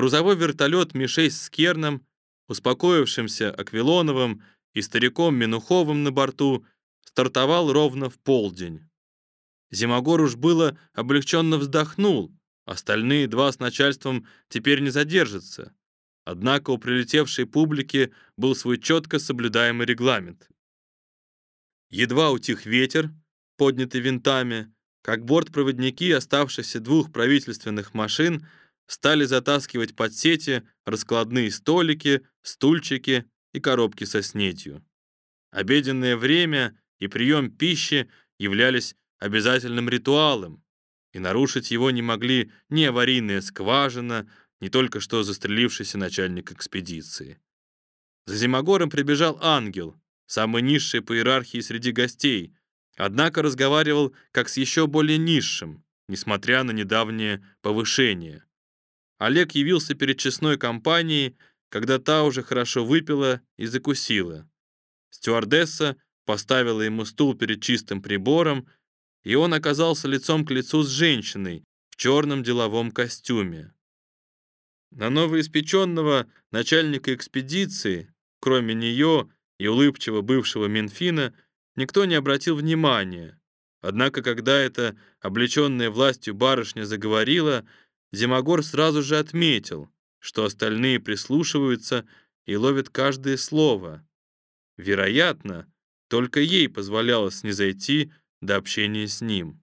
Грузовой вертолет Ми-6 с Керном, успокоившимся Аквилоновым и стариком Минуховым на борту, стартовал ровно в полдень. Зимогор уж было облегченно вздохнул, остальные два с начальством теперь не задержатся. Однако у прилетевшей публики был свой четко соблюдаемый регламент. Едва утих ветер, поднятый винтами, как бортпроводники оставшихся двух правительственных машин стали затаскивать под сети раскладные столики, стульчики и коробки со снетью. Обеденное время и прием пищи являлись обязательным ритуалом, и нарушить его не могли ни аварийная скважина, ни только что застрелившийся начальник экспедиции. За Зимогором прибежал ангел, самый низший по иерархии среди гостей, однако разговаривал как с еще более низшим, несмотря на недавнее повышение. Олег явился перед честной компанией, когда та уже хорошо выпила и закусила. Стюардесса поставила ему стул перед чистым прибором, и он оказался лицом к лицу с женщиной в черном деловом костюме. На новоиспеченного начальника экспедиции, кроме нее и улыбчивого бывшего Минфина, никто не обратил внимания. Однако, когда эта облеченная властью барышня заговорила, Зимогор сразу же отметил, что остальные прислушиваются и ловят каждое слово. Вероятно, только ей позволялось снизойти до общения с ним.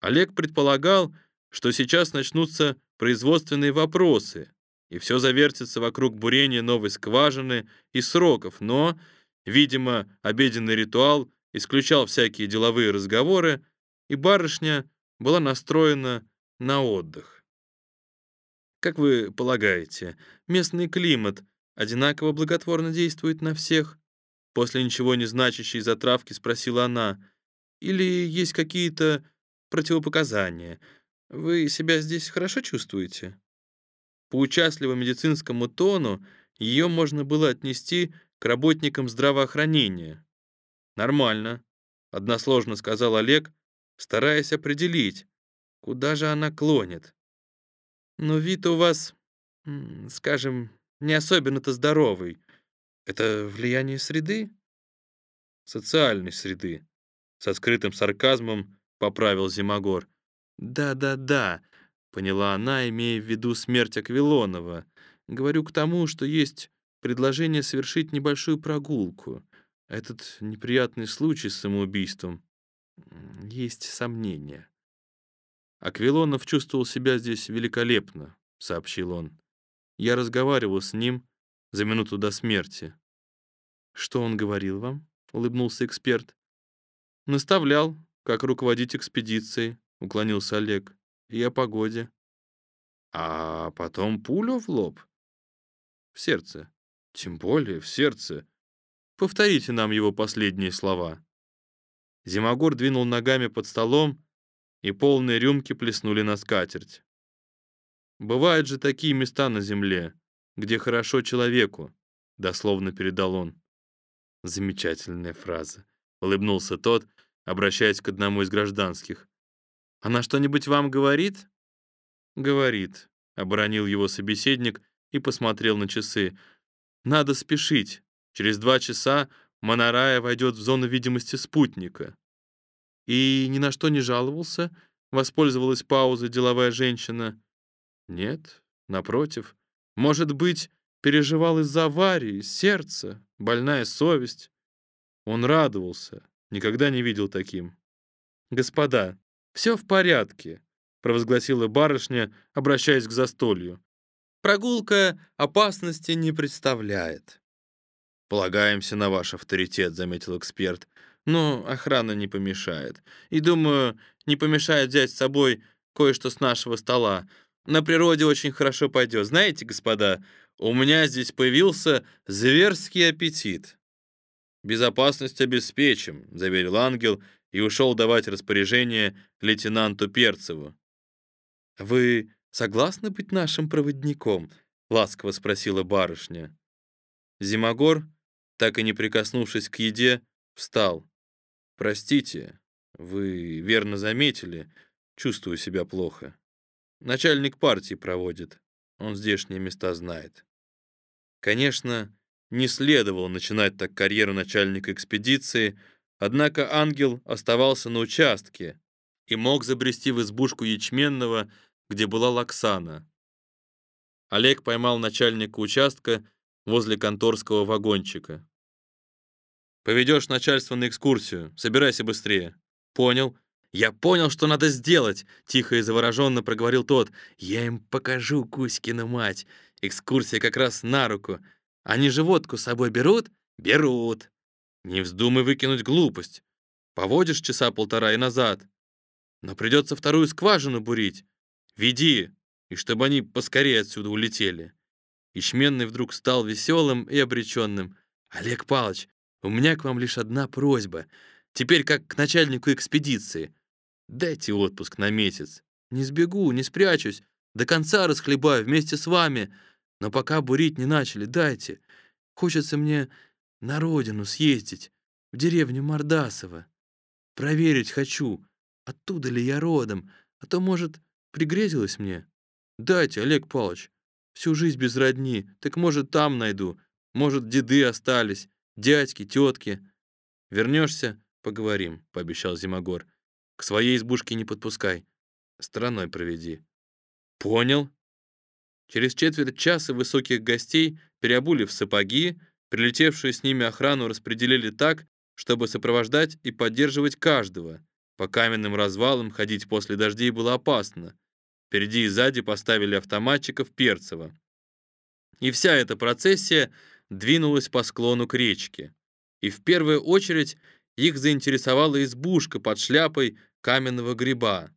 Олег предполагал, что сейчас начнутся производственные вопросы, и все завертится вокруг бурения новой скважины и сроков, но, видимо, обеденный ритуал исключал всякие деловые разговоры, и барышня была настроена на отдых. Как вы полагаете, местный климат одинаково благотворно действует на всех? После ничего не значащей затравки спросила она. Или есть какие-то противопоказания? Вы себя здесь хорошо чувствуете? По участливому медицинскому тону ее можно было отнести к работникам здравоохранения. «Нормально», — односложно сказал Олег, стараясь определить, куда же она клонит. Но вид у вас, скажем, не особенно-то здоровый. Это влияние среды? Социальной среды. Со скрытым сарказмом поправил Зимогор. Да-да-да, поняла она, имея в виду смерть Аквилонова. Говорю к тому, что есть предложение совершить небольшую прогулку. Этот неприятный случай с самоубийством. Есть сомнения. «Аквилонов чувствовал себя здесь великолепно», — сообщил он. «Я разговаривал с ним за минуту до смерти». «Что он говорил вам?» — улыбнулся эксперт. «Наставлял, как руководить экспедицией», — уклонился Олег. «И о погоде». «А потом пулю в лоб?» «В сердце». «Тем более в сердце. Повторите нам его последние слова». Зимогор двинул ногами под столом, и полные рюмки плеснули на скатерть. «Бывают же такие места на земле, где хорошо человеку», — дословно передал он. Замечательная фраза. Улыбнулся тот, обращаясь к одному из гражданских. «Она что-нибудь вам говорит?» «Говорит», — оборонил его собеседник и посмотрел на часы. «Надо спешить. Через два часа Монорая войдет в зону видимости спутника». И ни на что не жаловался? Воспользовалась паузой деловая женщина. Нет, напротив. Может быть, переживал из-за аварии, сердце, больная совесть. Он радовался, никогда не видел таким. «Господа, все в порядке», — провозгласила барышня, обращаясь к застолью. «Прогулка опасности не представляет». «Полагаемся на ваш авторитет», — заметил эксперт. Но охрана не помешает. И, думаю, не помешает взять с собой кое-что с нашего стола. На природе очень хорошо пойдет. Знаете, господа, у меня здесь появился зверский аппетит. «Безопасность обеспечим», — заверил ангел и ушел давать распоряжение лейтенанту Перцеву. «Вы согласны быть нашим проводником?» — ласково спросила барышня. Зимогор, так и не прикоснувшись к еде, встал. «Простите, вы верно заметили, чувствую себя плохо. Начальник партии проводит». Он здешние места знает. Конечно, не следовало начинать так карьеру начальника экспедиции, однако ангел оставался на участке и мог забрести в избушку ячменного, где была Лаксана. Олег поймал начальника участка возле конторского вагончика. «Поведешь начальство на экскурсию. Собирайся быстрее». «Понял. Я понял, что надо сделать», — тихо и завороженно проговорил тот. «Я им покажу Кузькину мать. Экскурсия как раз на руку. Они же водку с собой берут?» «Берут». «Не вздумай выкинуть глупость. Поводишь часа полтора и назад. Но придется вторую скважину бурить. Веди, и чтобы они поскорее отсюда улетели». Ячменный вдруг стал веселым и обреченным. «Олег Павлович, у меня к вам лишь одна просьба. Теперь как к начальнику экспедиции. Дайте отпуск на месяц. Не сбегу, не спрячусь. До конца расхлебаю вместе с вами. Но пока бурить не начали, дайте. Хочется мне на родину съездить, в деревню Мордасово. Проверить хочу, оттуда ли я родом, а то, может, пригрезилось мне. Дайте, Олег Павлович. Всю жизнь без родни, так, может, там найду. Может, деды остались дядьки, тетки. Вернешься, поговорим, пообещал Зимогор. К своей избушке не подпускай. Стороной проведи. Понял. Через четверть часа высоких гостей переобули в сапоги, прилетевшую с ними охрану распределили так, чтобы сопровождать и поддерживать каждого. По каменным развалам ходить после дождей было опасно. Впереди и сзади поставили автоматчиков Перцева. И вся эта процессия двинулась по склону к речке. И в первую очередь их заинтересовала избушка под шляпой каменного гриба.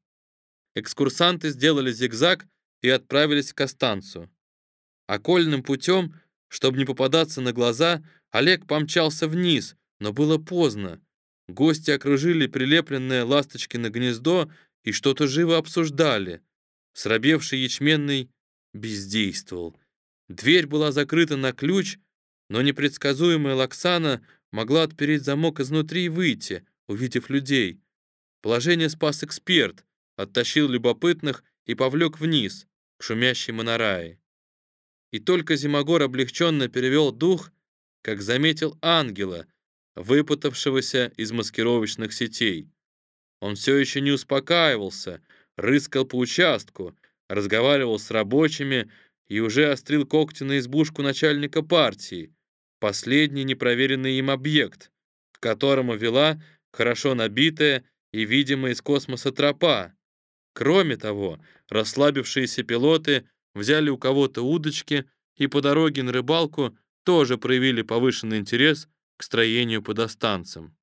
Экскурсанты сделали зигзаг и отправились к Останцу. Окольным путем, чтобы не попадаться на глаза, Олег помчался вниз, но было поздно. Гости окружили прилепленное ласточкино гнездо и что-то живо обсуждали. Срабевший ячменный бездействовал. Дверь была закрыта на ключ, но непредсказуемая Лаксана могла отпереть замок изнутри и выйти, увидев людей. Положение спас эксперт, оттащил любопытных и повлек вниз, к шумящей монорае. И только Зимогор облегченно перевел дух, как заметил ангела, выпутавшегося из маскировочных сетей. Он все еще не успокаивался, рыскал по участку, разговаривал с рабочими и уже острил когти на избушку начальника партии, последний непроверенный им объект, к которому вела хорошо набитая и видимая из космоса тропа. Кроме того, расслабившиеся пилоты взяли у кого-то удочки и по дороге на рыбалку тоже проявили повышенный интерес к строению подостанцам.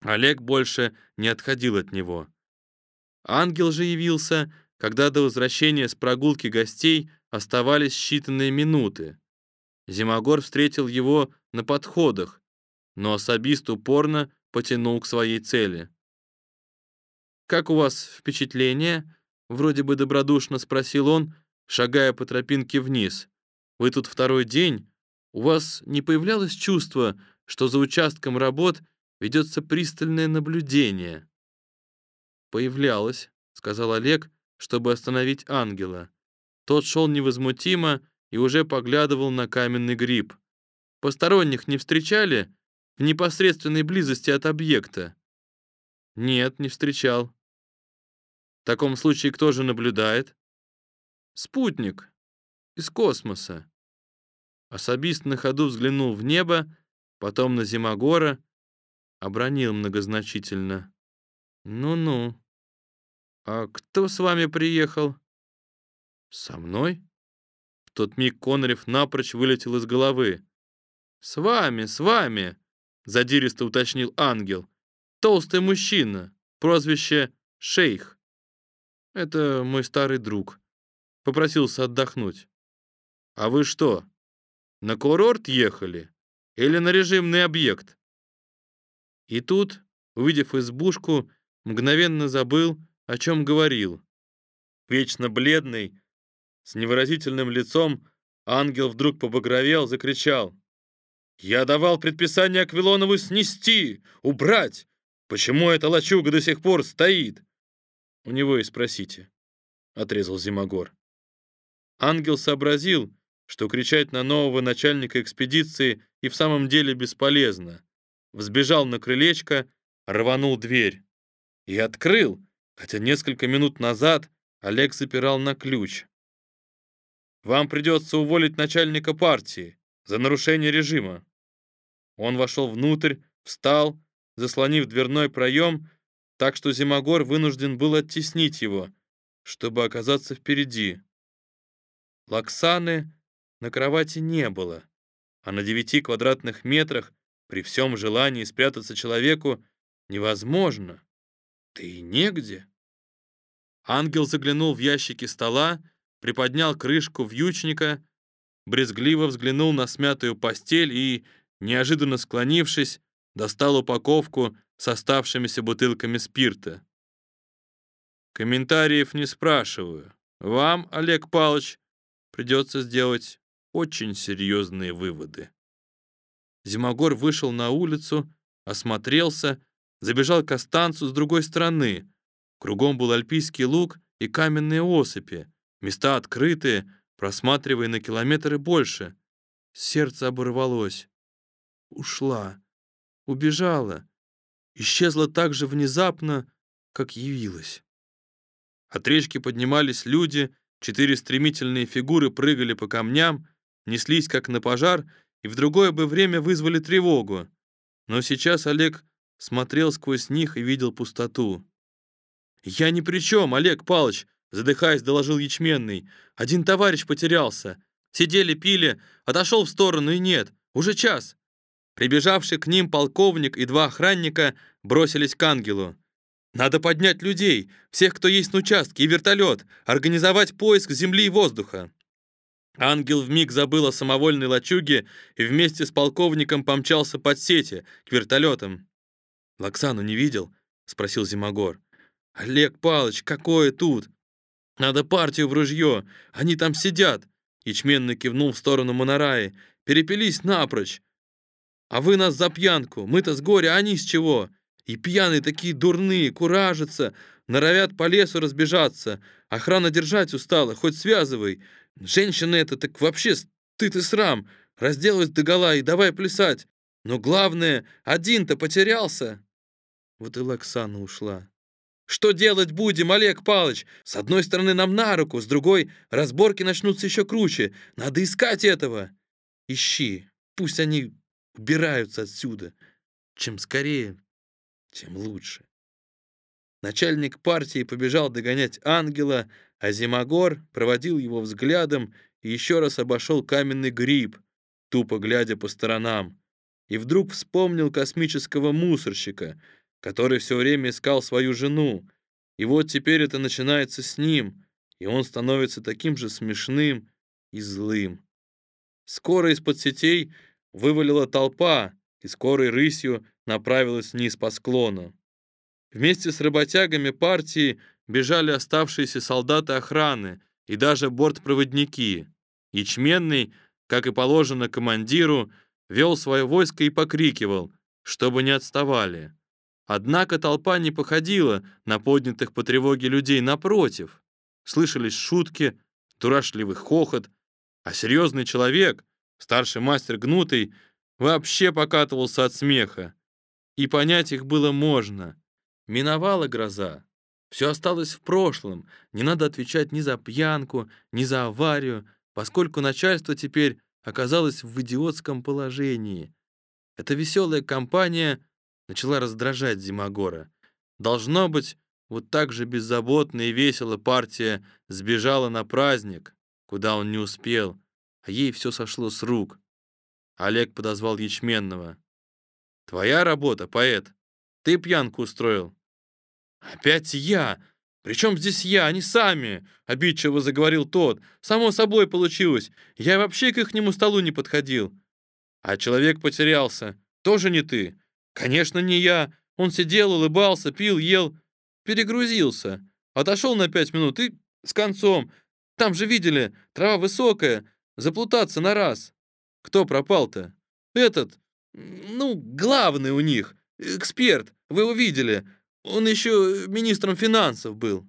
Олег больше не отходил от него. Ангел же явился, когда до возвращения с прогулки гостей оставались считанные минуты. Зимогор встретил его на подходах, но особист упорно потянул к своей цели. «Как у вас впечатление?» — вроде бы добродушно спросил он, шагая по тропинке вниз. «Вы тут второй день. У вас не появлялось чувство, что за участком работ ведется пристальное наблюдение?» «Появлялось», — сказал Олег, чтобы остановить ангела. Тот шел невозмутимо, и уже поглядывал на каменный гриб. Посторонних не встречали в непосредственной близости от объекта? Нет, не встречал. В таком случае кто же наблюдает? Спутник из космоса. Особист на ходу взглянул в небо, потом на Зимогора, обронил многозначительно. «Ну-ну. А кто с вами приехал?» «Со мной?» Тот миг Конорев напрочь вылетел из головы. «С вами, с вами!» — задиристо уточнил ангел. «Толстый мужчина, прозвище Шейх. Это мой старый друг. Попросился отдохнуть. А вы что, на курорт ехали? Или на режимный объект?» И тут, увидев избушку, мгновенно забыл, о чем говорил. Вечно бледный, с невыразительным лицом ангел вдруг побагровел, закричал. «Я давал предписание Аквилонову снести, убрать! Почему эта лачуга до сих пор стоит?» «У него и спросите», — отрезал Зимогор. Ангел сообразил, что кричать на нового начальника экспедиции и в самом деле бесполезно. Взбежал на крылечко, рванул дверь. И открыл, хотя несколько минут назад Олег запирал на ключ. «Вам придется уволить начальника партии за нарушение режима». Он вошел внутрь, встал, заслонив дверной проем, так что Зимогор вынужден был оттеснить его, чтобы оказаться впереди. Лаксаны на кровати не было, а на девяти квадратных метрах при всем желании спрятаться человеку невозможно. Да негде. Ангел заглянул в ящики стола, приподнял крышку вьючника, брезгливо взглянул на смятую постель и, неожиданно склонившись, достал упаковку с оставшимися бутылками спирта. Комментариев не спрашиваю. Вам, Олег Павлович, придется сделать очень серьезные выводы. Зимогор вышел на улицу, осмотрелся, забежал к останцу с другой стороны. Кругом был альпийский луг и каменные осыпи, места открытые, просматривая на километры больше. Сердце оборвалось. Ушла, убежала, исчезла так же внезапно, как явилась. От речки поднимались люди, четыре стремительные фигуры прыгали по камням, неслись как на пожар и в другое бы время вызвали тревогу. Но сейчас Олег смотрел сквозь них и видел пустоту. «Я ни при чем, Олег Палыч!» Задыхаясь, доложил ячменный. «Один товарищ потерялся. Сидели, пили, отошел в сторону и нет. Уже час». Прибежавший к ним полковник и два охранника бросились к ангелу. «Надо поднять людей, всех, кто есть на участке, и вертолет, организовать поиск земли и воздуха». Ангел вмиг забыл о самовольной лачуге и вместе с полковником помчался под сети, к вертолетам. «Лаксану не видел?» — спросил Зимогор. «Олег Палыч, какое тут? Надо партию в ружье, они там сидят!» Ячменный кивнул в сторону Монараи. «Перепились напрочь! А вы нас за пьянку, мы-то с горя, а они с чего? И пьяные такие дурные, куражатся, норовят по лесу разбежаться. Охрана держать устала, хоть связывай. Женщина это так вообще стыд и срам. Разделась догола и давай плясать. Но главное, один-то потерялся. Вот и Лаксана ушла. Что делать будем, Олег Палыч? С одной стороны нам на руку, с другой разборки начнутся еще круче. Надо искать этого. Ищи. Пусть они убираются отсюда. Чем скорее, тем лучше. Начальник партии побежал догонять ангела, а Зимогор проводил его взглядом и еще раз обошел каменный гриб, тупо глядя по сторонам, и вдруг вспомнил космического мусорщика, который все время искал свою жену, и вот теперь это начинается с ним, и он становится таким же смешным и злым. Скоро из-под сетей вывалила толпа и скорой рысью направилась вниз по склону. Вместе с работягами партии бежали оставшиеся солдаты охраны и даже бортпроводники. Ячменный, как и положено командиру, вел свое войско и покрикивал, чтобы не отставали. Однако толпа не походила на поднятых по тревоге людей напротив. Слышались шутки, дурашливый хохот, а серьезный человек, старший мастер Гнутый, вообще покатывался от смеха. И понять их было можно. Миновала гроза. Все осталось в прошлом. Не надо отвечать ни за пьянку, ни за аварию, поскольку начальство теперь оказалось в идиотском положении. Эта веселая компания начала раздражать Зимогора. Должно быть, вот так же беззаботно и весело партия сбежала на праздник, куда он не успел, а ей все сошло с рук. Олег подозвал Ячменного. «Твоя работа, поэт. Ты пьянку устроил». «Опять я! Причем здесь я, они сами!» — обидчиво заговорил тот. «Само собой получилось. Я вообще к ихнему столу не подходил». «А человек потерялся. Тоже не ты?» «Конечно, не я. Он сидел, улыбался, пил, ел. Перегрузился. Отошел на пять минут и с концом. Там же видели, трава высокая. Заплутаться на раз. Кто пропал-то? Этот, ну, главный у них. Эксперт. Вы его видели. Он еще министром финансов был.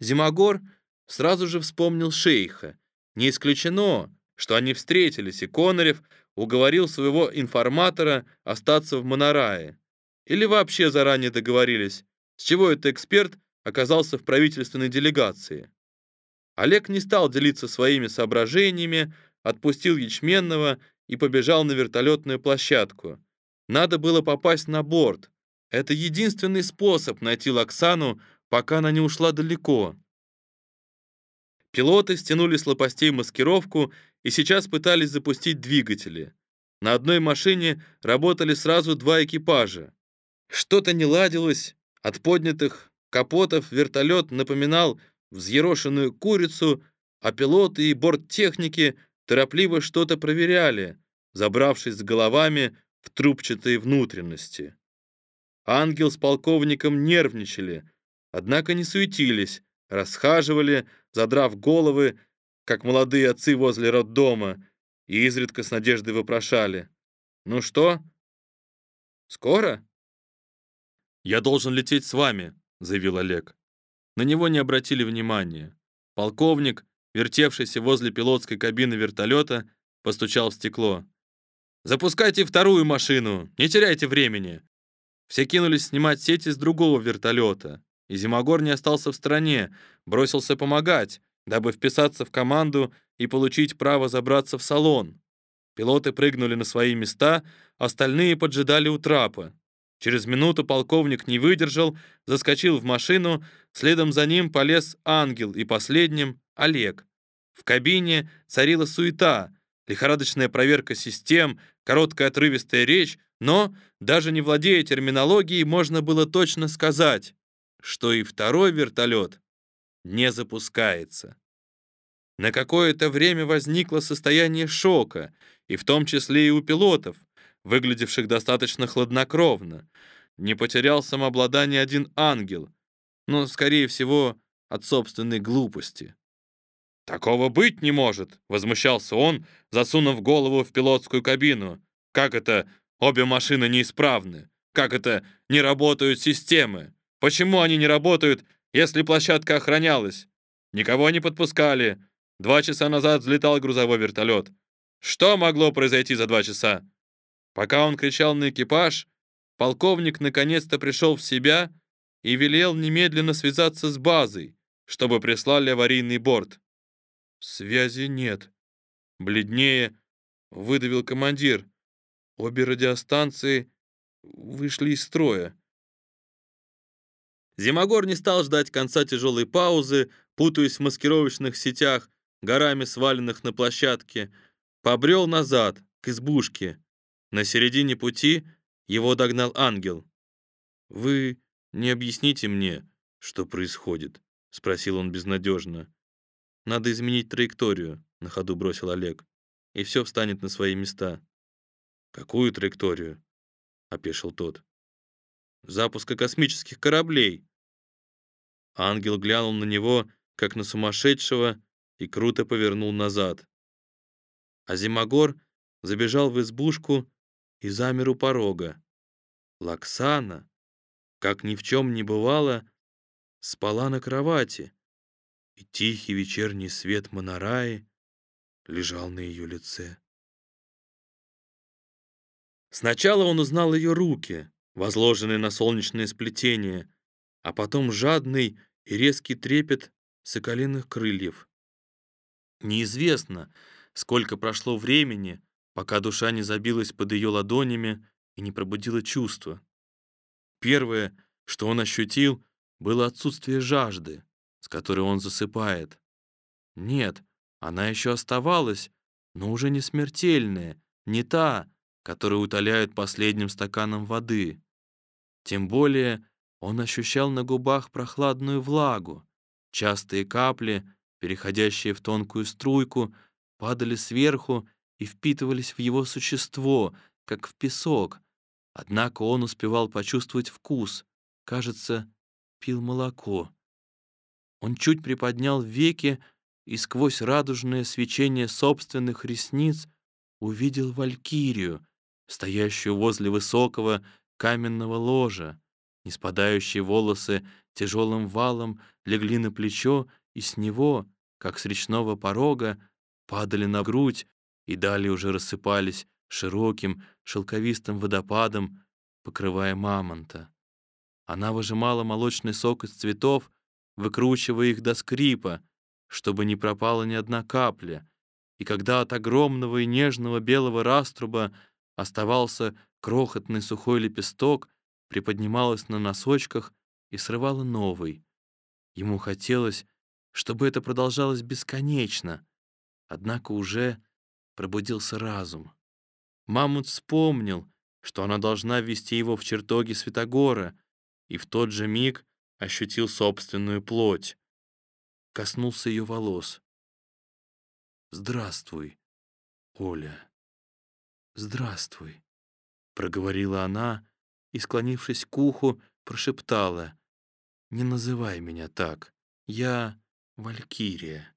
Зимогор сразу же вспомнил шейха Не исключено, что они встретились, и Конорев уговорил своего информатора остаться в Монорае. Или вообще заранее договорились, с чего этот эксперт оказался в правительственной делегации. Олег не стал делиться своими соображениями, отпустил Ячменного и побежал на вертолетную площадку. Надо было попасть на борт. Это единственный способ найти Лаксану, пока она не ушла далеко. Пилоты стянули с лопастей маскировку и сейчас пытались запустить двигатели. На одной машине работали сразу два экипажа. Что-то не ладилось, от поднятых капотов вертолет напоминал взъерошенную курицу, а пилоты и борттехники торопливо что-то проверяли, забравшись с головами в трубчатые внутренности. Ангел с полковником нервничали, однако не суетились, расхаживали, задрав головы, как молодые отцы возле роддома, и изредка с надеждой вопрошали. «Ну что? Скоро?» «Я должен лететь с вами», — заявил Олег. На него не обратили внимания. Полковник, вертевшийся возле пилотской кабины вертолета, постучал в стекло. «Запускайте вторую машину! Не теряйте времени!» Все кинулись снимать сети с другого вертолета. И Зимогор не остался в стороне, бросился помогать, дабы вписаться в команду и получить право забраться в салон. Пилоты прыгнули на свои места, остальные поджидали у трапа. Через минуту полковник не выдержал, заскочил в машину, следом за ним полез ангел и последним — Олег. В кабине царила суета, лихорадочная проверка систем, короткая отрывистая речь, но, даже не владея терминологией, можно было точно сказать, что и второй вертолет не запускается. На какое-то время возникло состояние шока, и в том числе и у пилотов, выглядевших достаточно хладнокровно. Не потерял самообладание один ангел, но, скорее всего, от собственной глупости. «Такого быть не может!» — возмущался он, засунув голову в пилотскую кабину. «Как это обе машины неисправны? Как это не работают системы? Почему они не работают, если площадка охранялась? Никого не подпускали. Два часа назад взлетал грузовой вертолет. Что могло произойти за два часа? Пока он кричал на экипаж, полковник наконец-то пришел в себя и велел немедленно связаться с базой, чтобы прислали аварийный борт. Связи нет. Бледнее выдавил командир. Обе радиостанции вышли из строя. Зимогор не стал ждать конца тяжелой паузы, путаясь в маскировочных сетях, горами сваленных на площадке, побрел назад, к избушке. На середине пути его догнал ангел. «Вы не объясните мне, что происходит?» — спросил он безнадежно. «Надо изменить траекторию», — на ходу бросил Олег, «и все встанет на свои места». «Какую траекторию?» — опешил тот запуска космических кораблей. Ангел глянул на него, как на сумасшедшего, и круто повернул назад. А Зимогор забежал в избушку и замер у порога. Лаксана, как ни в чем не бывало, спала на кровати, и тихий вечерний свет Монараи лежал на ее лице. Сначала он узнал ее руки, возложенный на солнечное сплетение, а потом жадный и резкий трепет соколиных крыльев. Неизвестно, сколько прошло времени, пока душа не забилась под ее ладонями и не пробудила чувства. Первое, что он ощутил, было отсутствие жажды, с которой он засыпает. Нет, она еще оставалась, но уже не смертельная, не та, которую утоляют последним стаканом воды. Тем более он ощущал на губах прохладную влагу. Частые капли, переходящие в тонкую струйку, падали сверху и впитывались в его существо, как в песок. Однако он успевал почувствовать вкус. Кажется, пил молоко. Он чуть приподнял веки и сквозь радужное свечение собственных ресниц увидел валькирию, стоящую возле высокого каменного ложа. Неспадающие волосы тяжелым валом легли на плечо, и с него, как с речного порога, падали на грудь и далее уже рассыпались широким шелковистым водопадом, покрывая мамонта. Она выжимала молочный сок из цветов, выкручивая их до скрипа, чтобы не пропала ни одна капля, и когда от огромного и нежного белого раструба оставался крохотный сухой лепесток, приподнималась на носочках и срывала новый. Ему хотелось, чтобы это продолжалось бесконечно, однако уже пробудился разум. Мамут вспомнил, что она должна ввести его в чертоги Святогора, и в тот же миг ощутил собственную плоть. Коснулся ее волос. «Здравствуй, Оля. Здравствуй», — проговорила она и, склонившись к уху, прошептала. «Не называй меня так. Я Валькирия.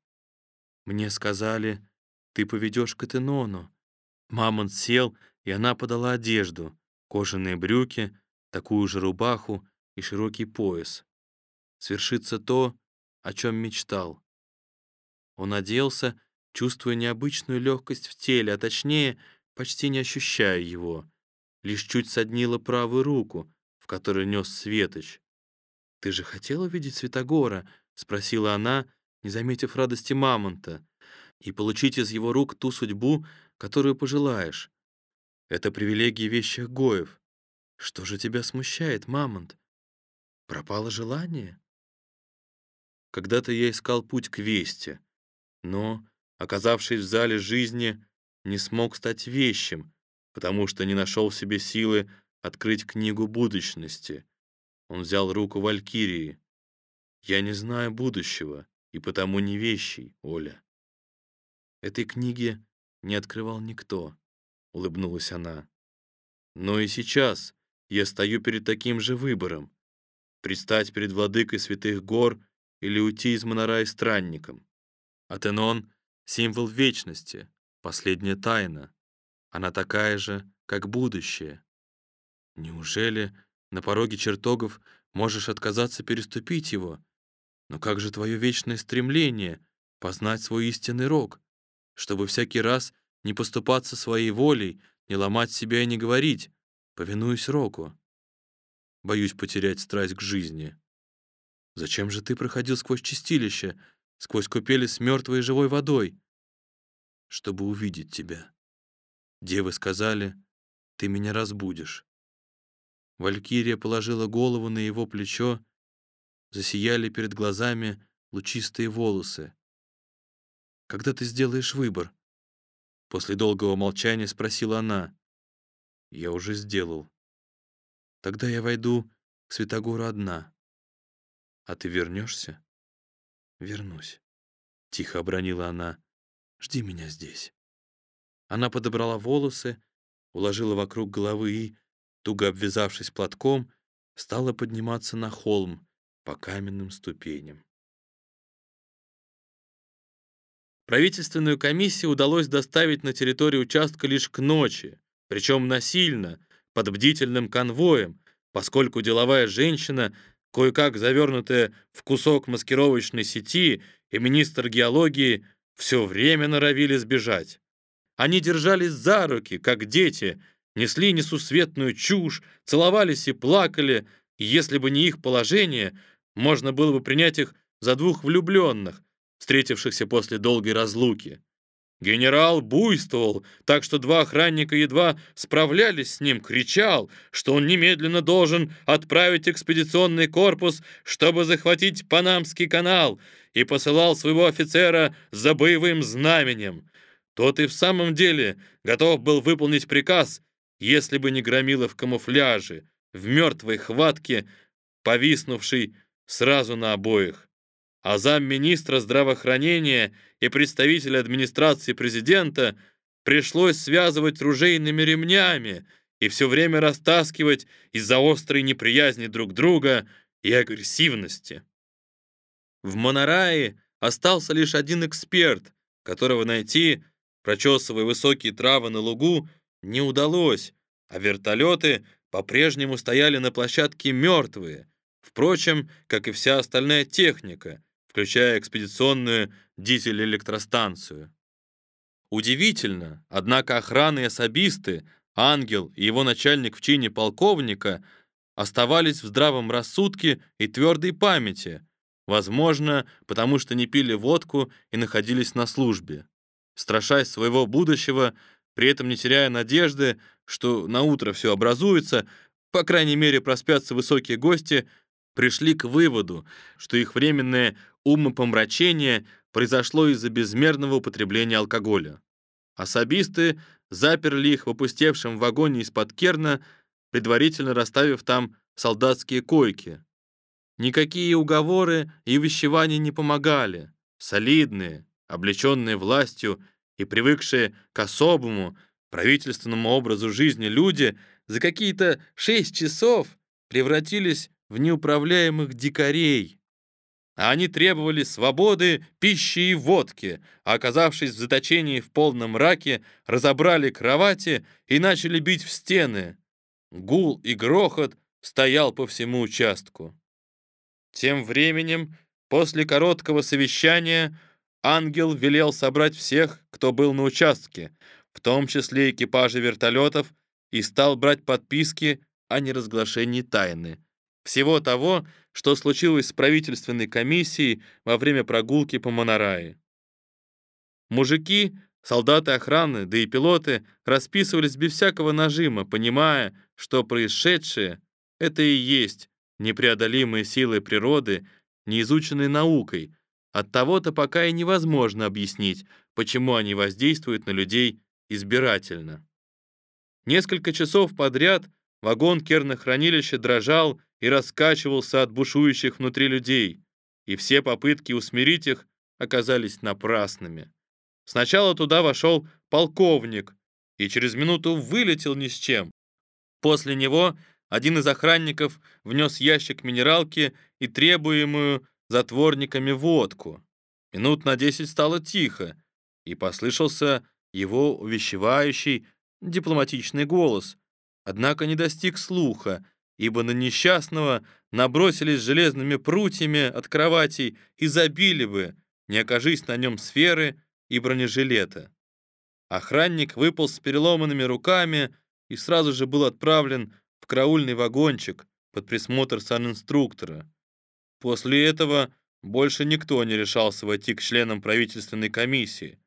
Мне сказали, ты поведешь к Этенону». Мамонт сел, и она подала одежду, кожаные брюки, такую же рубаху и широкий пояс. Свершится то, о чем мечтал. Он оделся, чувствуя необычную легкость в теле, а точнее, почти не ощущая его. Лишь чуть соднила правую руку, в которой нес Светоч. «Ты же хотела видеть Святогора?» — спросила она, не заметив радости мамонта, «и получить из его рук ту судьбу, которую пожелаешь. Это привилегия вещих гоев. Что же тебя смущает, мамонт? Пропало желание?» Когда-то я искал путь к вести, но, оказавшись в зале жизни, не смог стать вещим, потому что не нашел в себе силы открыть книгу будущности. Он взял руку Валькирии. «Я не знаю будущего, и потому не вещий, Оля». Этой книги не открывал никто, улыбнулась она. Но и сейчас я стою перед таким же выбором. Предстать перед владыкой святых гор или уйти из Монорая странником. Атенон — символ вечности, последняя тайна. Она такая же, как будущее. Неужели на пороге чертогов можешь отказаться переступить его? Но как же твое вечное стремление познать свой истинный рог, чтобы всякий раз не поступаться своей волей, не ломать себя и не говорить, повинуюсь року? Боюсь потерять страсть к жизни. Зачем же ты проходил сквозь чистилище, сквозь купели с мертвой и живой водой? Чтобы увидеть тебя. Девы сказали, ты меня разбудишь. Валькирия положила голову на его плечо, засияли перед глазами лучистые волосы. «Когда ты сделаешь выбор?» После долгого молчания спросила она. «Я уже сделал. Тогда я войду к Святогору одна. «А ты вернешься?» «Вернусь», — тихо обронила она. «Жди меня здесь». Она подобрала волосы, уложила вокруг головы и, туго обвязавшись платком, стала подниматься на холм по каменным ступеням. Правительственную комиссию удалось доставить на территорию участка лишь к ночи, причем насильно, под бдительным конвоем, поскольку деловая женщина кое-как завернутая в кусок маскировочной сети, и министр геологии все время норовили сбежать. Они держались за руки, как дети, несли несусветную чушь, целовались и плакали, и если бы не их положение, можно было бы принять их за двух влюбленных, встретившихся после долгой разлуки. Генерал буйствовал, так что два охранника едва справлялись с ним, кричал, что он немедленно должен отправить экспедиционный корпус, чтобы захватить Панамский канал, и посылал своего офицера за боевым знаменем. Тот и в самом деле готов был выполнить приказ, если бы не громило в камуфляже, в мертвой хватке, повиснувший сразу на обоих а замминистра здравоохранения и представителя администрации президента пришлось связывать ружейными ремнями и все время растаскивать из-за острой неприязни друг друга и агрессивности. В Монорае остался лишь один эксперт, которого найти, прочесывая высокие травы на лугу, не удалось, а вертолеты по-прежнему стояли на площадке мертвые, впрочем, как и вся остальная техника, включая экспедиционную дизель-электростанцию. Удивительно, однако охрана и особисты, ангел и его начальник в чине полковника оставались в здравом рассудке и твердой памяти, возможно, потому что не пили водку и находились на службе. Страшась своего будущего, при этом не теряя надежды, что на утро все образуется, по крайней мере проспятся высокие гости, пришли к выводу, что их временное умопомрачение произошло из-за безмерного употребления алкоголя. Особисты заперли их в опустевшем вагоне из-под керна, предварительно расставив там солдатские койки. Никакие уговоры и увещевания не помогали. Солидные, облеченные властью и привыкшие к особому правительственному образу жизни люди за какие-то шесть часов превратились в неуправляемых дикарей. Они требовали свободы, пищи и водки, а оказавшись в заточении в полном мраке, разобрали кровати и начали бить в стены. Гул и грохот стоял по всему участку. Тем временем, после короткого совещания, ангел велел собрать всех, кто был на участке, в том числе экипажи вертолетов, и стал брать подписки о неразглашении тайны. Всего того, что случилось с правительственной комиссией во время прогулки по Монорае. Мужики, солдаты охраны, да и пилоты расписывались без всякого нажима, понимая, что происшедшее — это и есть непреодолимые силы природы, не изученные наукой. От того-то пока и невозможно объяснить, почему они воздействуют на людей избирательно. Несколько часов подряд вагон кернохранилища дрожал и раскачивался от бушующих внутри людей, и все попытки усмирить их оказались напрасными. Сначала туда вошел полковник и через минуту вылетел ни с чем. После него один из охранников внес ящик минералки и требуемую затворниками водку. Минут на десять стало тихо, и послышался его увещевающий дипломатичный голос, однако не достиг слуха, ибо на несчастного набросились железными прутьями от кроватей и забили бы, не окажись на нем сферы и бронежилета. Охранник выпал с переломанными руками и сразу же был отправлен в караульный вагончик под присмотр санинструктора. После этого больше никто не решался войти к членам правительственной комиссии,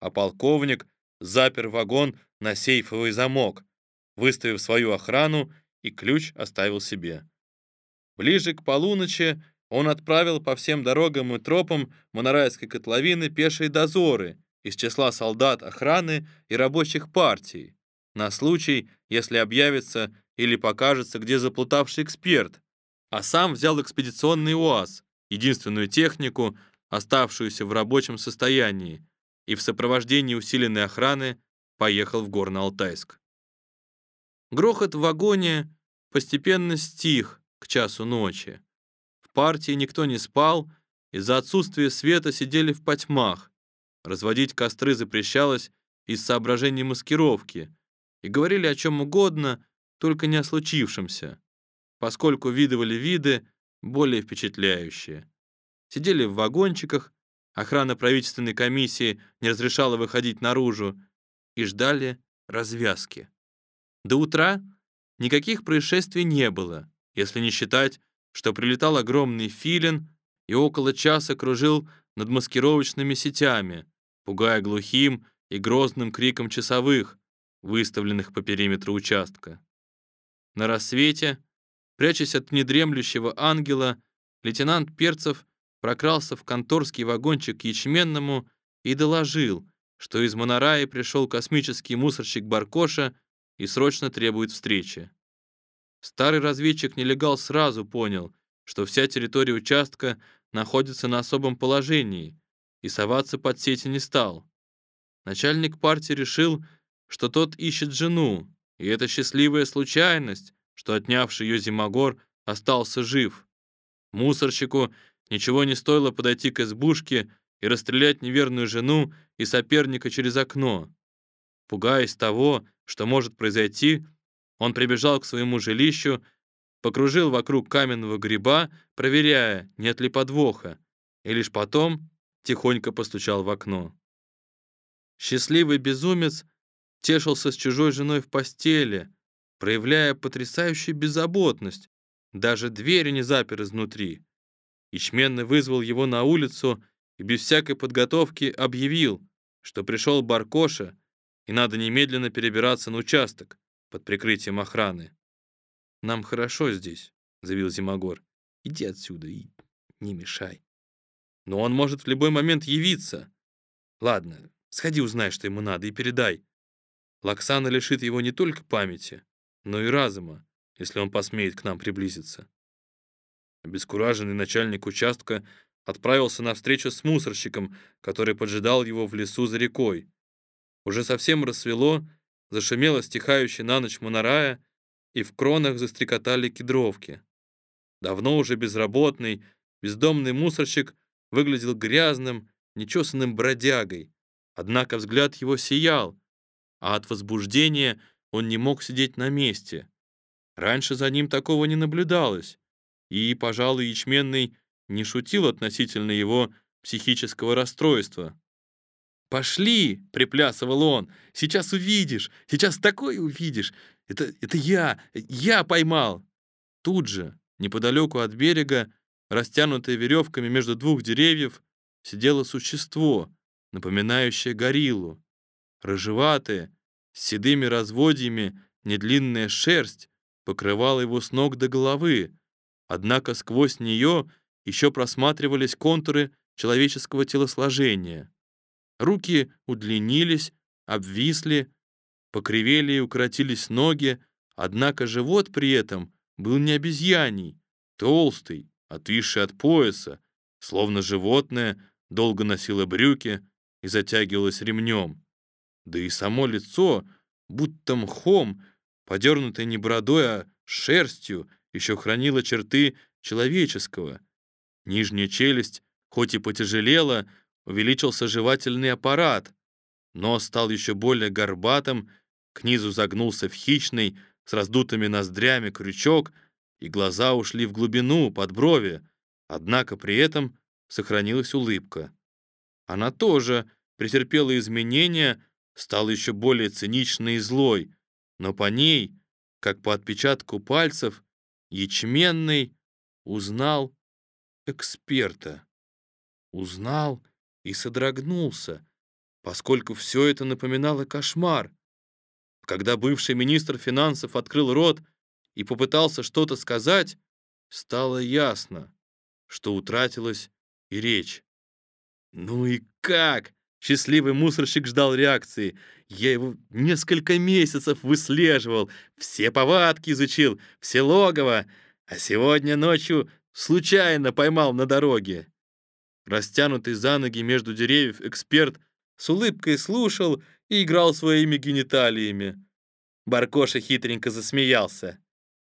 а полковник запер вагон на сейфовый замок, выставив свою охрану и ключ оставил себе. Ближе к полуночи он отправил по всем дорогам и тропам Монорайской котловины пешие дозоры из числа солдат охраны и рабочих партий, на случай, если объявится или покажется, где заплутавший эксперт, а сам взял экспедиционный УАЗ, единственную технику, оставшуюся в рабочем состоянии, и в сопровождении усиленной охраны поехал в Горно-Алтайск. Грохот в вагоне постепенно стих к часу ночи. В партии никто не спал, из-за отсутствия света сидели в потьмах. Разводить костры запрещалось из соображений маскировки, и говорили о чем угодно, только не о случившемся, поскольку видывали виды более впечатляющие. Сидели в вагончиках, охрана правительственной комиссии не разрешала выходить наружу, и ждали развязки. До утра никаких происшествий не было, если не считать, что прилетал огромный филин и около часа кружил над маскировочными сетями, пугая глухим и грозным криком часовых, выставленных по периметру участка. На рассвете, прячась от недремлющего ангела, лейтенант Перцев прокрался в конторский вагончик к ячменному и доложил, что из Монораи пришел космический мусорщик Баркоша и срочно требует встречи. Старый разведчик-нелегал сразу понял, что вся территория участка находится на особом положении, и соваться под сети не стал. Начальник партии решил, что тот ищет жену, и это счастливая случайность, что отнявший ее Зимогор остался жив. Мусорщику ничего не стоило подойти к избушке и расстрелять неверную жену и соперника через окно. Пугаясь того, что может произойти, он прибежал к своему жилищу, покружил вокруг каменного гриба, проверяя, нет ли подвоха, и лишь потом тихонько постучал в окно. Счастливый безумец тешился с чужой женой в постели, проявляя потрясающую беззаботность, даже двери не запер изнутри. Ячменный вызвал его на улицу и без всякой подготовки объявил, что пришел Баркоша и надо немедленно перебираться на участок под прикрытием охраны. «Нам хорошо здесь», — заявил Зимогор. «Иди отсюда и не мешай». «Но он может в любой момент явиться. Ладно, сходи узнай, что ему надо, и передай. Лаксана лишит его не только памяти, но и разума, если он посмеет к нам приблизиться». Обескураженный начальник участка отправился на встречу с мусорщиком, который поджидал его в лесу за рекой. Уже совсем рассвело, зашумела стихающая на ночь монорая, и в кронах застрекотали кедровки. Давно уже безработный, бездомный мусорщик выглядел грязным, нечесанным бродягой, однако взгляд его сиял, а от возбуждения он не мог сидеть на месте. Раньше за ним такого не наблюдалось, и, пожалуй, ячменный не шутил относительно его психического расстройства. «Пошли!» — приплясывал он. «Сейчас увидишь! Сейчас такое увидишь! Это, это я! Я поймал!» Тут же, неподалеку от берега, растянутое веревками между двух деревьев, сидело существо, напоминающее гориллу. Рыжеватое, с седыми разводьями, недлинная шерсть покрывала его с ног до головы, однако сквозь нее еще просматривались контуры человеческого телосложения. Руки удлинились, обвисли, покривели и укоротились ноги, однако живот при этом был не обезьяний, толстый, отвисший от пояса, словно животное долго носило брюки и затягивалось ремнем. Да и само лицо, будто мхом, подернутое не бородой, а шерстью, еще хранило черты человеческого. Нижняя челюсть, хоть и потяжелела, увеличился жевательный аппарат, нос стал еще более горбатым, к низу загнулся в хищный, с раздутыми ноздрями крючок, и глаза ушли в глубину, под брови, однако при этом сохранилась улыбка. Она тоже претерпела изменения, стала еще более циничной и злой, но по ней, как по отпечатку пальцев, ячменный узнал эксперта. Узнал и содрогнулся, поскольку все это напоминало кошмар. Когда бывший министр финансов открыл рот и попытался что-то сказать, стало ясно, что утратилась и речь. «Ну и как?» Счастливый мусорщик ждал реакции. Я его несколько месяцев выслеживал, все повадки изучил, все логово, а сегодня ночью случайно поймал на дороге. Растянутый за ноги между деревьев эксперт с улыбкой слушал и играл своими гениталиями. Баркоша хитренько засмеялся.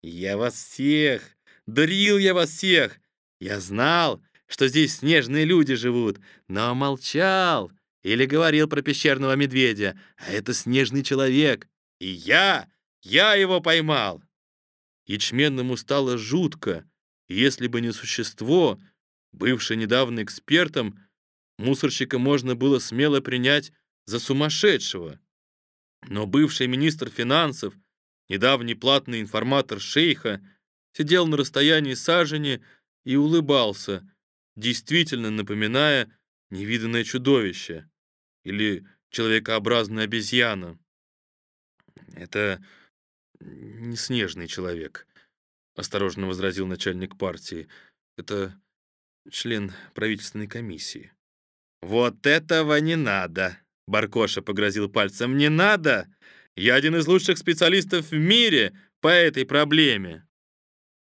«Я вас всех! Дурил я вас всех! Я знал, что здесь снежные люди живут, но молчал или говорил про пещерного медведя, а это снежный человек. И я, я его поймал!» Ячменному стало жутко, если бы не существо, бывшее недавно экспертом, мусорщика можно было смело принять за сумасшедшего. Но бывший министр финансов, недавний платный информатор шейха, сидел на расстоянии сажени и улыбался, действительно напоминая невиданное чудовище или человекообразную обезьяну. Это не снежный человек, осторожно возразил начальник партии. Это член правительственной комиссии. Вот этого не надо, Баркоша погрозил пальцем. Не надо. Я один из лучших специалистов в мире по этой проблеме.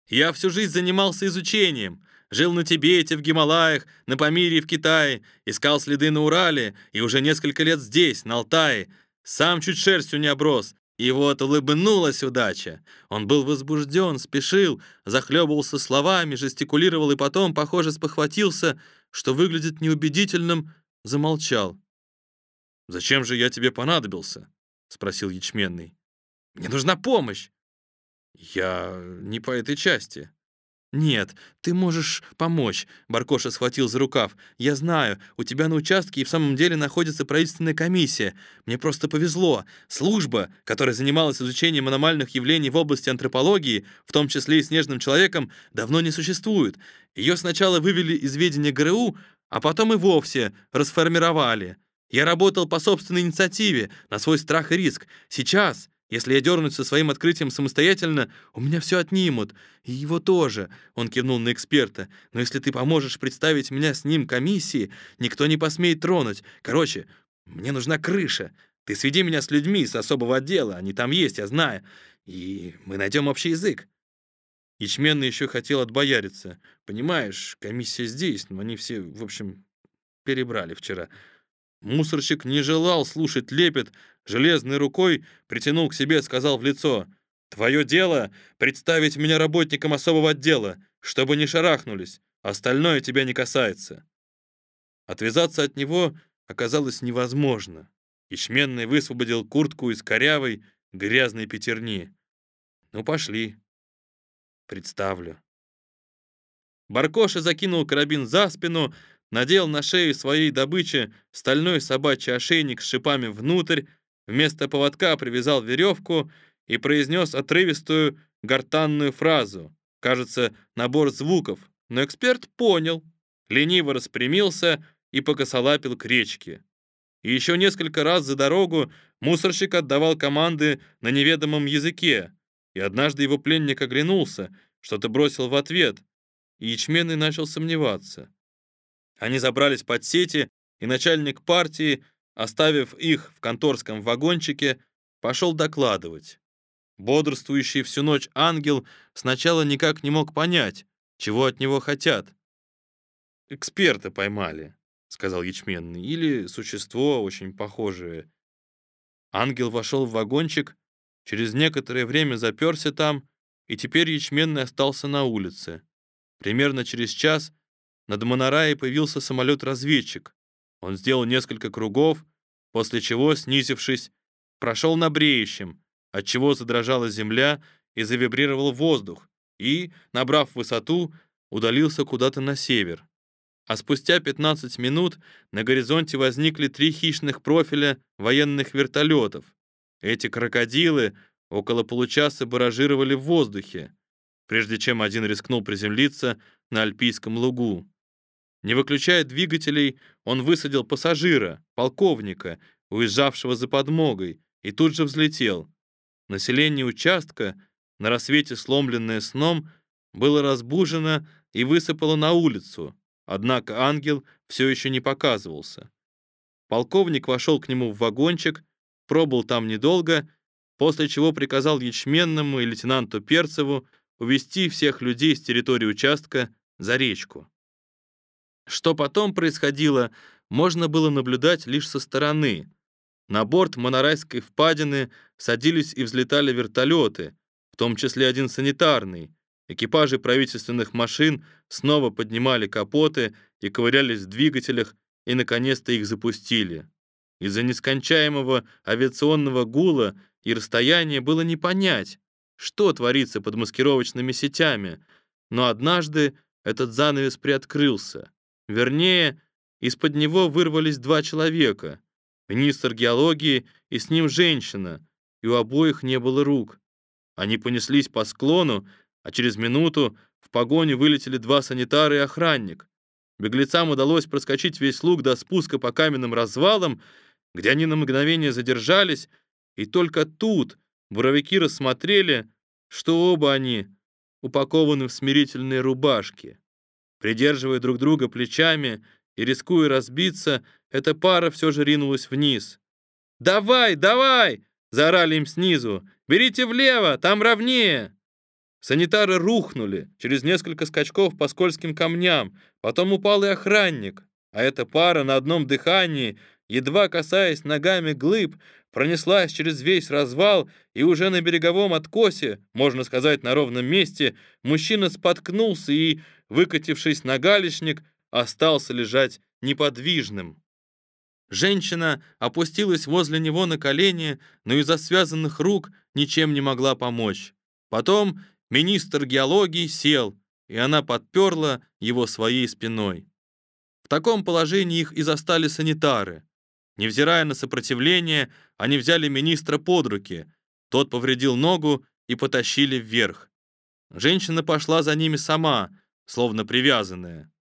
Я всю жизнь занимался изучением, жил на Тибете, в Гималаях, на Памире в Китае, искал следы на Урале и уже несколько лет здесь, на Алтае. Сам чуть шерстью не оброс, и вот улыбнулась удача. Он был возбужден, спешил, захлебывался словами, жестикулировал и потом, похоже, спохватился, что выглядит неубедительным, замолчал. «Зачем же я тебе понадобился?» — спросил Ячменный. «Мне нужна помощь!» «Я не по этой части». «Нет, ты можешь помочь», — Баркоша схватил за рукав. «Я знаю, у тебя на участке и в самом деле находится правительственная комиссия. Мне просто повезло. Служба, которая занималась изучением аномальных явлений в области антропологии, в том числе и снежным человеком, давно не существует. Ее сначала вывели из ведения ГРУ, а потом и вовсе расформировали. Я работал по собственной инициативе, на свой страх и риск. Сейчас, если я дернусь со своим открытием самостоятельно, у меня все отнимут. И его тоже, он кивнул на эксперта. Но если ты поможешь представить меня с ним комиссии, никто не посмеет тронуть. Короче, мне нужна крыша. Ты сведи меня с людьми с особого отдела, они там есть, я знаю. И мы найдем общий язык. Ячменный еще хотел отбояриться. Понимаешь, комиссия здесь, но они все, в общем, перебрали вчера. Мусорщик не желал слушать лепет, железной рукой притянул к себе, сказал в лицо, «Твое дело — представить меня работникам особого отдела, чтобы не шарахнулись, остальное тебя не касается». Отвязаться от него оказалось невозможно. Ячменный высвободил куртку из корявой, грязной пятерни. «Ну, пошли. Представлю». Баркоша закинул карабин за спину, надел на шею своей добычи стальной собачий ошейник с шипами внутрь, вместо поводка привязал веревку и произнес отрывистую гортанную фразу. Кажется, набор звуков, но эксперт понял, лениво распрямился и покосолапил к речке. И еще несколько раз за дорогу мусорщик отдавал команды на неведомом языке, и однажды его пленник оглянулся, что-то бросил в ответ, и ячменный начал сомневаться. Они забрались под сети, и начальник партии, оставив их в конторском вагончике, пошел докладывать. Бодрствующий всю ночь ангел сначала никак не мог понять, чего от него хотят. «Эксперта поймали», — сказал Ячменный, — «или существо очень похожее». Ангел вошел в вагончик, через некоторое время заперся там, и теперь Ячменный остался на улице. Примерно через час — над Монораей появился самолет-разведчик. Он сделал несколько кругов, после чего, снизившись, прошел на бреющем, отчего задрожала земля и завибрировал воздух, и, набрав высоту, удалился куда-то на север. А спустя 15 минут на горизонте возникли три хищных профиля военных вертолетов. Эти крокодилы около получаса баражировали в воздухе, прежде чем один рискнул приземлиться на Альпийском лугу. Не выключая двигателей, он высадил пассажира, полковника, уезжавшего за подмогой, и тут же взлетел. Население участка, на рассвете сломленное сном, было разбужено и высыпало на улицу, однако ангел все еще не показывался. Полковник вошел к нему в вагончик, пробыл там недолго, после чего приказал Ячменному и лейтенанту Перцеву увести всех людей с территории участка за речку. Что потом происходило, можно было наблюдать лишь со стороны. На борт Монорайской впадины садились и взлетали вертолеты, в том числе один санитарный. Экипажи правительственных машин снова поднимали капоты и ковырялись в двигателях, и наконец-то их запустили. Из-за нескончаемого авиационного гула и расстояния было не понять, что творится под маскировочными сетями, но однажды этот занавес приоткрылся. Вернее, из-под него вырвались два человека. Министр геологии и с ним женщина, и у обоих не было рук. Они понеслись по склону, а через минуту в погоню вылетели два санитара и охранник. Беглецам удалось проскочить весь луг до спуска по каменным развалам, где они на мгновение задержались, и только тут буровики рассмотрели, что оба они упакованы в смирительные рубашки. Придерживая друг друга плечами и рискуя разбиться, эта пара все же ринулась вниз. «Давай, давай!» — заорали им снизу. «Берите влево, там ровнее!» Санитары рухнули через несколько скачков по скользким камням, потом упал и охранник, а эта пара на одном дыхании, едва касаясь ногами глыб, пронеслась через весь развал, и уже на береговом откосе, можно сказать, на ровном месте, мужчина споткнулся и, выкатившись на галечник, остался лежать неподвижным. Женщина опустилась возле него на колени, но из-за связанных рук ничем не могла помочь. Потом министр геологии сел, и она подперла его своей спиной. В таком положении их и застали санитары. Невзирая на сопротивление, они взяли министра под руки. Тот повредил ногу и потащили вверх. Женщина пошла за ними сама, словно привязанная.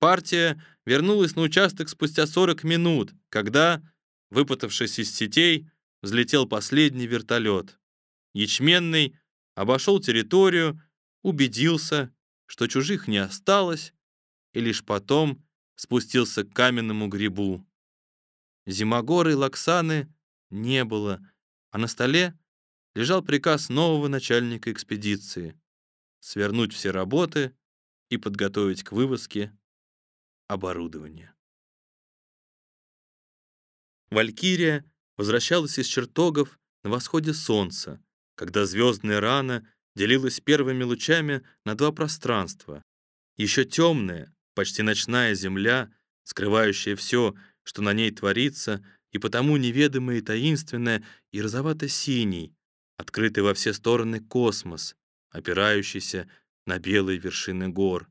Партия вернулась на участок спустя 40 минут, когда, выпутавшись из сетей, взлетел последний вертолет. Ячменный обошел территорию, убедился, что чужих не осталось, и лишь потом спустился к каменному грибу. Зимогоры и Лаксаны не было, а на столе лежал приказ нового начальника экспедиции свернуть все работы и подготовить к вывозке оборудование. Валькирия возвращалась из чертогов на восходе солнца, когда звездная рана делилась первыми лучами на два пространства. Еще темная, почти ночная земля, скрывающая все, что на ней творится, и потому неведомая и таинственная, и розовато-синий, открытый во все стороны космос, опирающийся на белые вершины гор.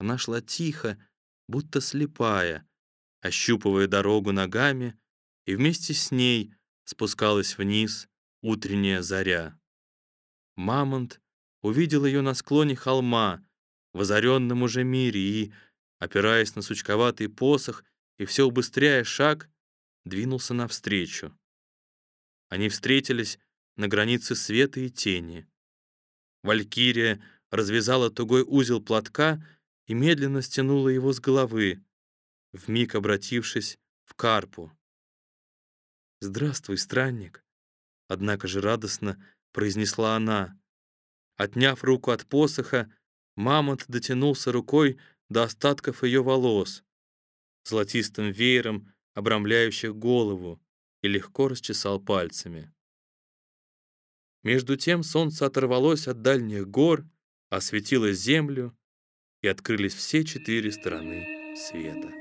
Она шла тихо, будто слепая, ощупывая дорогу ногами, и вместе с ней спускалась вниз утренняя заря. Мамонт увидел ее на склоне холма, в озаренном уже мире, и, опираясь на сучковатый посох и все убыстряя шаг, двинулся навстречу. Они встретились на границе света и тени. Валькирия развязала тугой узел платка и медленно стянула его с головы, вмиг обратившись в карпу. «Здравствуй, странник!» Однако же радостно произнесла она. Отняв руку от посоха, мамонт дотянулся рукой до остатков ее волос, золотистым веером обрамляющих голову, и легко расчесал пальцами. Между тем солнце оторвалось от дальних гор, осветило землю, и открылись все четыре стороны света.